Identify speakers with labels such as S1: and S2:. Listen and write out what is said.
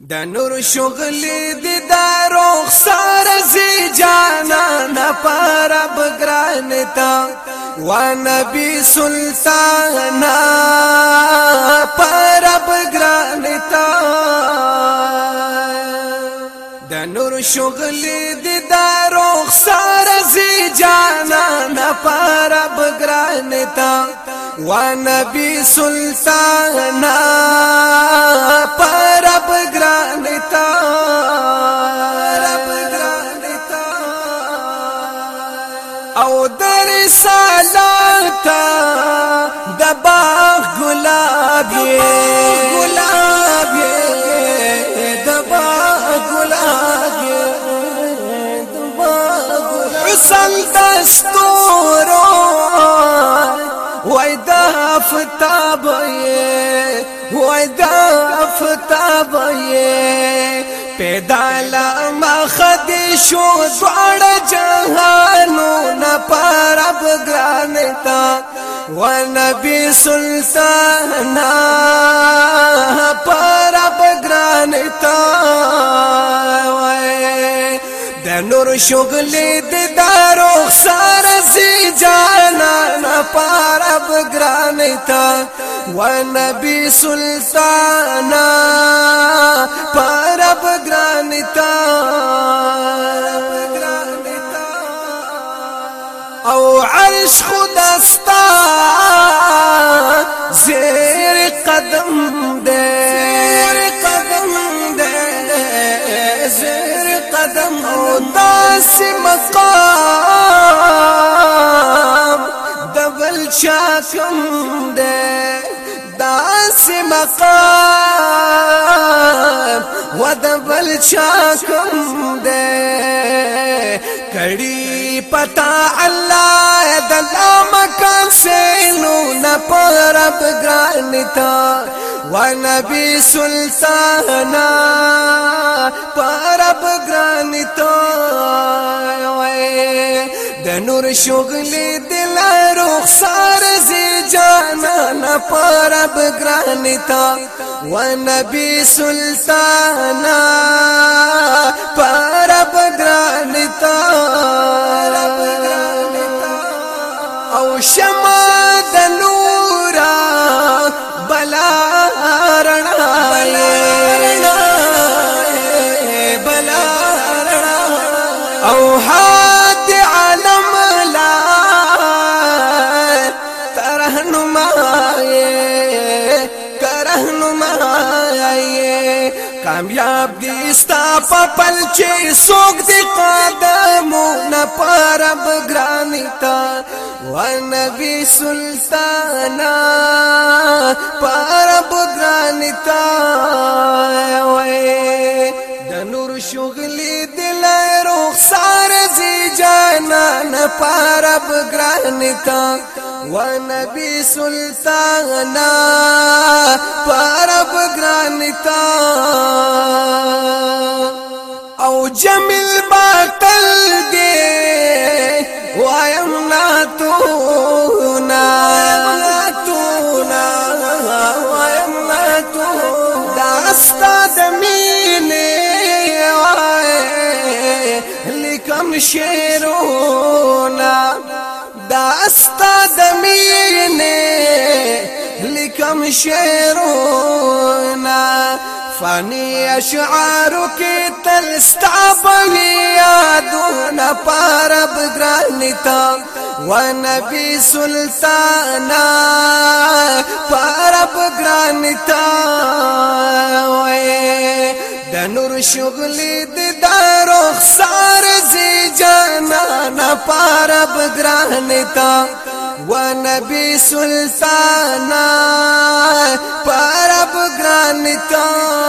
S1: د نور شغل دي د رخصار سي جانا نه پر بګران تا و نبي سلطان پر بګران تا د نور شغل دي د رخصار سي جانا نه پر بګران تا و نبی بھی سلطانب گرانتا رب گرانتا او در سال دبا ڈبا گھلا افتاب یې وای دا افتاب یې پیدا لا مخد شو دوړ جهانو نه پرب ګرانتا و نبی سلطان پرب ګرانتا د نور شغل د دارو سر سي جانا پارا بگرانی تا و نبی سلطانا پارا بگرانی تا او عرش خودستا زیر قدم دے زیر قدم او داس مقام ماکم دے داس مقام ود بل چاکم دے کڑی پتا اللہ دلا مکان سے نون پر رب گرانتا ونبی سلطانا پر رب گرانتا د نور شغل د رخسار زی جانا پرب گرانتا و نبی سلطانا پرب گرانتا او شما د نورا بلا رڼا کامیاب دی ستا په پل چې سوق دی قدمونه پرب ګرانی تا و نبی سلطانا پرب ګرانی تا وای نور شغلی دل رخصار زی جانا نپارب گرانی تا و نبی سلطانا پارب گرانی تا او جمیل باک شیرونا داستا دمینه لکم شیرونا فانی اشعارو کی تلستا آدونا پارب گرانتا نبی سلطانا پارب گرانتا د نور شغلې د دارو خسار زی جانا نه پارب ګران تا و نبی سلطانا پارب ګران تا